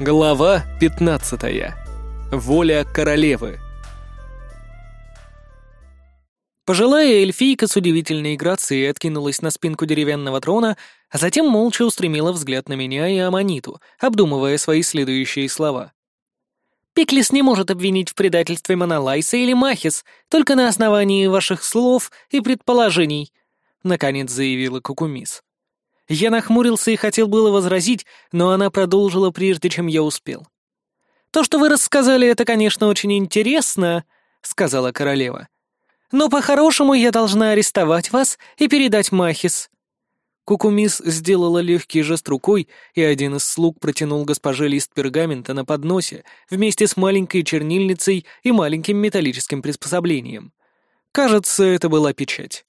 Глава 15. Воля королевы. Пожилая эльфийка с удивительной грацией откинулась на спинку деревянного трона, а затем молча устремила взгляд на меня и Аманиту, обдумывая свои следующие слова. «Пиклис не может обвинить в предательстве Монолайса или Махис, только на основании ваших слов и предположений», — наконец заявила Кукумис. Я нахмурился и хотел было возразить, но она продолжила, прежде чем я успел. «То, что вы рассказали, это, конечно, очень интересно», — сказала королева. «Но по-хорошему я должна арестовать вас и передать Махис». Кукумис сделала легкий жест рукой, и один из слуг протянул госпоже лист пергамента на подносе вместе с маленькой чернильницей и маленьким металлическим приспособлением. Кажется, это была печать.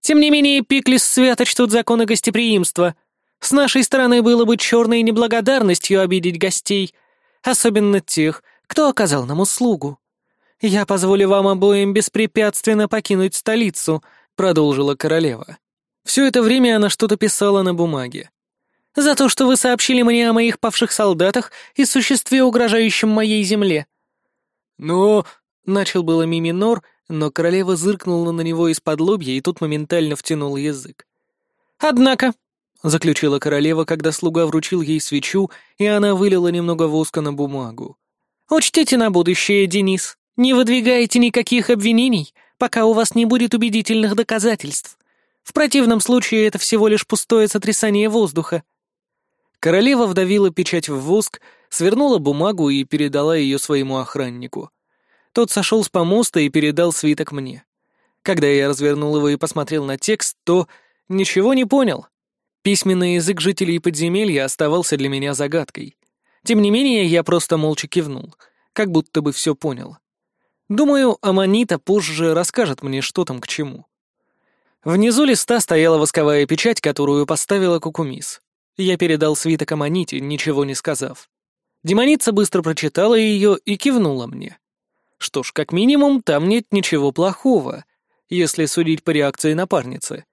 Тем не менее, Пиклис свято чтут законы гостеприимства. С нашей стороны было бы черной неблагодарностью обидеть гостей, особенно тех, кто оказал нам услугу. Я позволю вам обоим беспрепятственно покинуть столицу», — продолжила королева. Все это время она что-то писала на бумаге. «За то, что вы сообщили мне о моих павших солдатах и существе, угрожающем моей земле». «Но...» — начал было Миминор, — но королева зыркнула на него из-под лобья и тут моментально втянул язык. «Однако», — заключила королева, когда слуга вручил ей свечу, и она вылила немного воска на бумагу. «Учтите на будущее, Денис, не выдвигайте никаких обвинений, пока у вас не будет убедительных доказательств. В противном случае это всего лишь пустое сотрясание воздуха». Королева вдавила печать в воск, свернула бумагу и передала ее своему охраннику. Тот сошел с помоста и передал свиток мне. Когда я развернул его и посмотрел на текст, то ничего не понял. Письменный язык жителей подземелья оставался для меня загадкой. Тем не менее, я просто молча кивнул, как будто бы все понял. Думаю, Аманита позже расскажет мне, что там к чему. Внизу листа стояла восковая печать, которую поставила Кукумис. Я передал свиток Аманите, ничего не сказав. Демоница быстро прочитала ее и кивнула мне. Что ж, как минимум, там нет ничего плохого, если судить по реакции напарницы.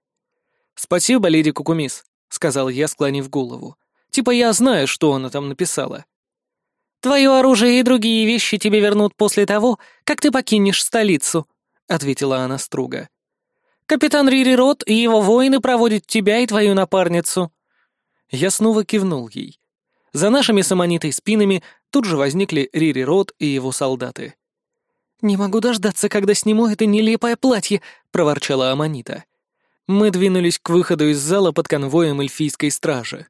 «Спасибо, леди Кукумис», — сказал я, склонив голову. «Типа я знаю, что она там написала». «Твое оружие и другие вещи тебе вернут после того, как ты покинешь столицу», — ответила она строго. «Капитан Рири Рот и его воины проводят тебя и твою напарницу». Я снова кивнул ей. За нашими самонитой спинами тут же возникли Рири Рот и его солдаты. «Не могу дождаться, когда сниму это нелепое платье», — проворчала Аманита. Мы двинулись к выходу из зала под конвоем эльфийской стражи.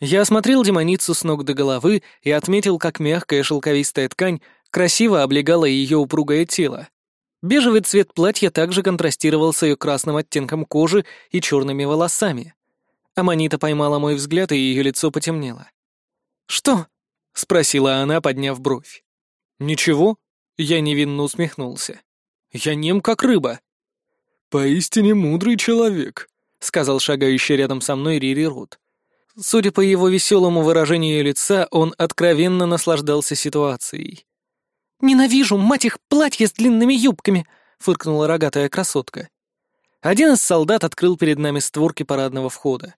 Я осмотрел демоницу с ног до головы и отметил, как мягкая шелковистая ткань красиво облегала ее упругое тело. Бежевый цвет платья также контрастировал с ее красным оттенком кожи и черными волосами. Аманита поймала мой взгляд, и ее лицо потемнело. «Что?» — спросила она, подняв бровь. «Ничего», я невинно усмехнулся. «Я нем как рыба». «Поистине мудрый человек», — сказал шагающий рядом со мной Рири Рут. Судя по его веселому выражению лица, он откровенно наслаждался ситуацией. «Ненавижу, мать их, платье с длинными юбками!» — фыркнула рогатая красотка. Один из солдат открыл перед нами створки парадного входа.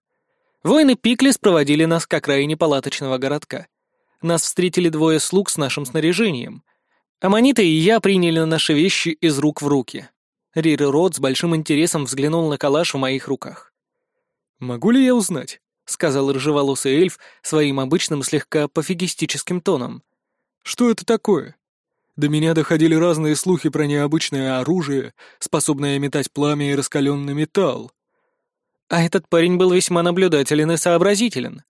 Воины Пиклис проводили нас к окраине палаточного городка. Нас встретили двое слуг с нашим снаряжением. Аманита и я приняли наши вещи из рук в руки. Рири Рот с большим интересом взглянул на калаш в моих руках. «Могу ли я узнать?» — сказал рыжеволосый эльф своим обычным слегка пофигистическим тоном. «Что это такое? До меня доходили разные слухи про необычное оружие, способное метать пламя и раскаленный металл. А этот парень был весьма наблюдателен и сообразителен.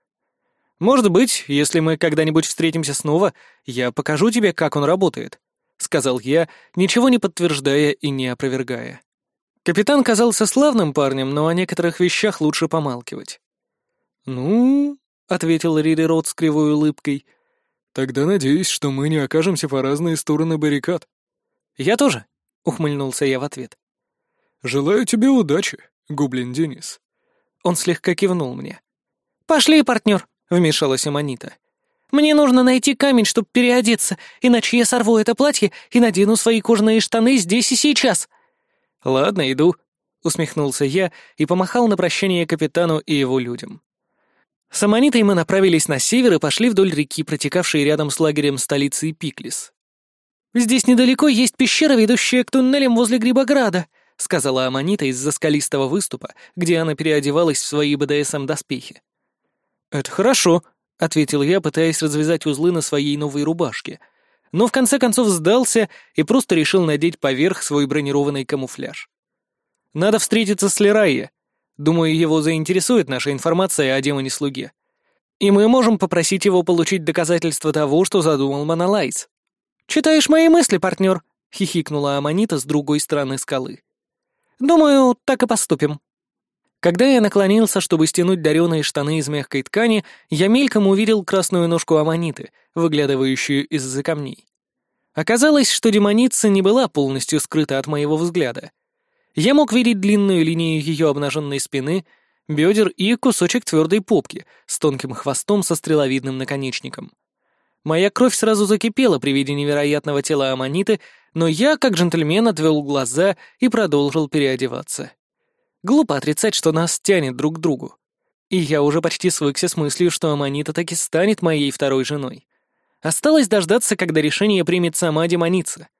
Может быть, если мы когда-нибудь встретимся снова, я покажу тебе, как он работает», — сказал я, ничего не подтверждая и не опровергая. Капитан казался славным парнем, но о некоторых вещах лучше помалкивать. «Ну...» — ответил Рири Рот с кривой улыбкой. «Тогда надеюсь, что мы не окажемся по разные стороны баррикад». «Я тоже», — ухмыльнулся я в ответ. «Желаю тебе удачи, Гублин Денис». Он слегка кивнул мне. «Пошли, партнер», вмешалась Аманита. «Мне нужно найти камень, чтобы переодеться, иначе я сорву это платье и надену свои кожаные штаны здесь и сейчас». «Ладно, иду», — усмехнулся я и помахал на прощание капитану и его людям. С Аманитой мы направились на север и пошли вдоль реки, протекавшей рядом с лагерем столицы Пиклис. «Здесь недалеко есть пещера, ведущая к туннелям возле Грибограда», — сказала Аманита из-за скалистого выступа, где она переодевалась в свои БДСМ-доспехи. «Это хорошо», — ответил я, пытаясь развязать узлы на своей новой рубашке, но в конце концов сдался и просто решил надеть поверх свой бронированный камуфляж. «Надо встретиться с Лерайе. Думаю, его заинтересует наша информация о демоне-слуге. И мы можем попросить его получить доказательства того, что задумал Монолайз. «Читаешь мои мысли, партнер?» — хихикнула Аманита с другой стороны скалы. «Думаю, так и поступим». Когда я наклонился, чтобы стянуть дареные штаны из мягкой ткани, я мельком увидел красную ножку Аманиты, выглядывающую из-за камней. Оказалось, что демоница не была полностью скрыта от моего взгляда. Я мог видеть длинную линию ее обнаженной спины, бедер и кусочек твердой попки с тонким хвостом со стреловидным наконечником. Моя кровь сразу закипела при виде невероятного тела Аманиты, но я, как джентльмен, отвел глаза и продолжил переодеваться. Глупо отрицать, что нас тянет друг к другу. И я уже почти свыкся с мыслью, что Аманита таки станет моей второй женой. Осталось дождаться, когда решение примет сама демоница —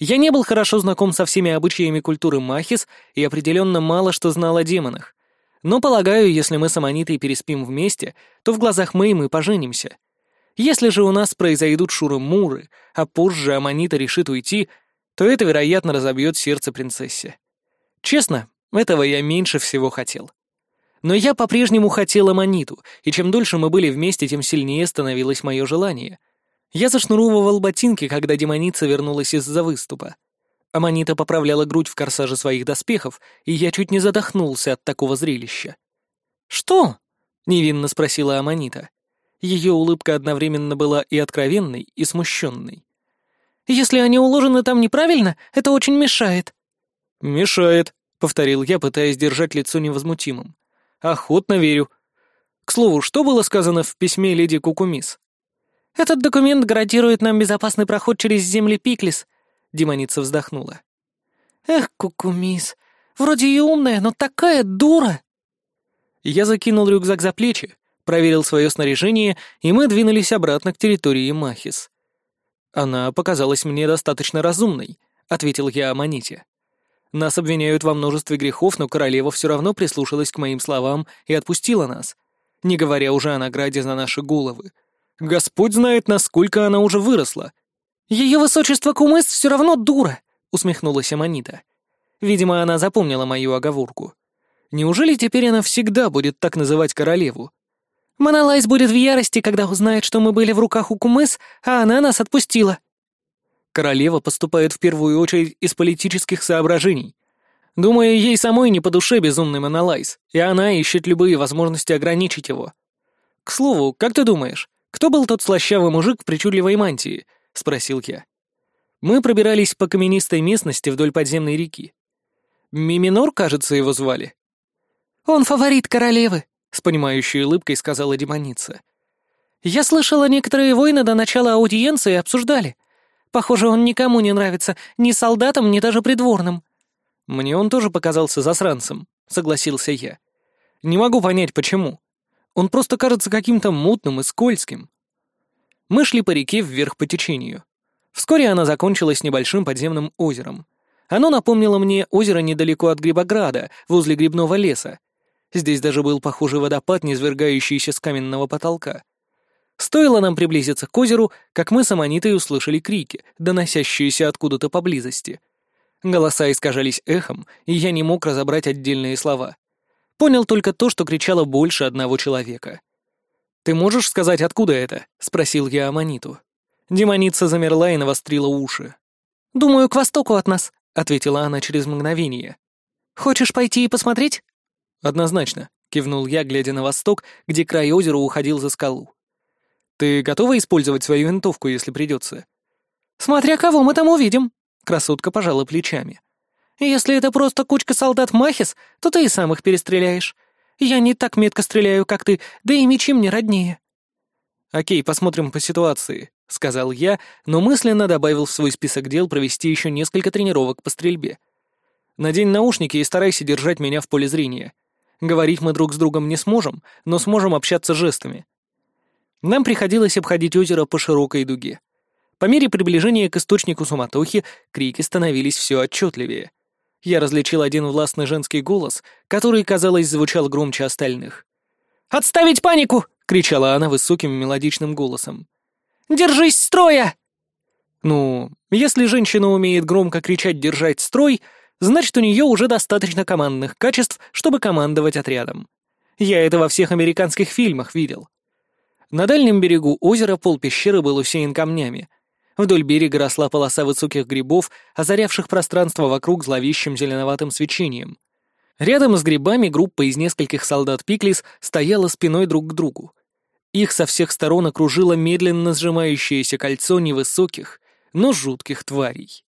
я не был хорошо знаком со всеми обычаями культуры Махис и определенно мало что знал о демонах. Но, полагаю, если мы с Аманитой переспим вместе, то в глазах Мэй мы поженимся. Если же у нас произойдут шуры-муры, а позже Аманита решит уйти, то это, вероятно, разобьет сердце принцессе. Честно, этого я меньше всего хотел. Но я по-прежнему хотел Аманиту, и чем дольше мы были вместе, тем сильнее становилось мое желание — я зашнуровывал ботинки, когда демоница вернулась из-за выступа. Аманита поправляла грудь в корсаже своих доспехов, и я чуть не задохнулся от такого зрелища. «Что?» — невинно спросила Аманита. Ее улыбка одновременно была и откровенной, и смущенной. «Если они уложены там неправильно, это очень мешает». «Мешает», — повторил я, пытаясь держать лицо невозмутимым. «Охотно верю. К слову, что было сказано в письме леди Кукумис?» «Этот документ гарантирует нам безопасный проход через земли Пиклис», — демоница вздохнула. «Эх, Кукумис, вроде и умная, но такая дура!» Я закинул рюкзак за плечи, проверил свое снаряжение, и мы двинулись обратно к территории Махис. «Она показалась мне достаточно разумной», — ответил я о монете. «Нас обвиняют во множестве грехов, но королева все равно прислушалась к моим словам и отпустила нас, не говоря уже о награде за наши головы. Господь знает, насколько она уже выросла. Ее высочество Кумыс все равно дура, усмехнулась Аманита. Видимо, она запомнила мою оговорку. Неужели теперь она всегда будет так называть королеву? Монолайз будет в ярости, когда узнает, что мы были в руках у Кумыс, а она нас отпустила. Королева поступает в первую очередь из политических соображений. Думаю, ей самой не по душе безумный Монолайз, и она ищет любые возможности ограничить его. К слову, как ты думаешь, «Кто был тот слащавый мужик в причудливой мантии?» — спросил я. Мы пробирались по каменистой местности вдоль подземной реки. Миминор, кажется, его звали. «Он фаворит королевы», — с понимающей улыбкой сказала демоница. «Я слышала, некоторые воины до начала аудиенции обсуждали. Похоже, он никому не нравится, ни солдатам, ни даже придворным». «Мне он тоже показался засранцем», — согласился я. «Не могу понять, почему. Он просто кажется каким-то мутным и скользким. Мы шли по реке вверх по течению. Вскоре она закончилась небольшим подземным озером. Оно напомнило мне озеро недалеко от Грибограда, возле грибного леса. Здесь даже был похожий водопад, низвергающийся с каменного потолка. Стоило нам приблизиться к озеру, как мы с Аманитой услышали крики, доносящиеся откуда-то поблизости. Голоса искажались эхом, и я не мог разобрать отдельные слова. Понял только то, что кричало больше одного человека. «Ты можешь сказать, откуда это?» — спросил я Аманиту. Демоница замерла и навострила уши. «Думаю, к востоку от нас», — ответила она через мгновение. «Хочешь пойти и посмотреть?» «Однозначно», — кивнул я, глядя на восток, где край озера уходил за скалу. «Ты готова использовать свою винтовку, если придется?» «Смотря кого мы там увидим», — красотка пожала плечами. Если это просто кучка солдат Махис, то ты и сам их перестреляешь. Я не так метко стреляю, как ты, да и мечи мне роднее». «Окей, посмотрим по ситуации», — сказал я, но мысленно добавил в свой список дел провести еще несколько тренировок по стрельбе. «Надень наушники и старайся держать меня в поле зрения. Говорить мы друг с другом не сможем, но сможем общаться жестами. Нам приходилось обходить озеро по широкой дуге. По мере приближения к источнику суматохи крики становились все отчетливее. Я различил один властный женский голос, который, казалось, звучал громче остальных. «Отставить панику!» — кричала она высоким мелодичным голосом. «Держись строя!» Ну, если женщина умеет громко кричать «держать строй», значит, у нее уже достаточно командных качеств, чтобы командовать отрядом. Я это во всех американских фильмах видел. На дальнем берегу озера пол пещеры был усеян камнями. Вдоль берега росла полоса высоких грибов, озарявших пространство вокруг зловещим зеленоватым свечением. Рядом с грибами группа из нескольких солдат Пиклис стояла спиной друг к другу. Их со всех сторон окружило медленно сжимающееся кольцо невысоких, но жутких тварей.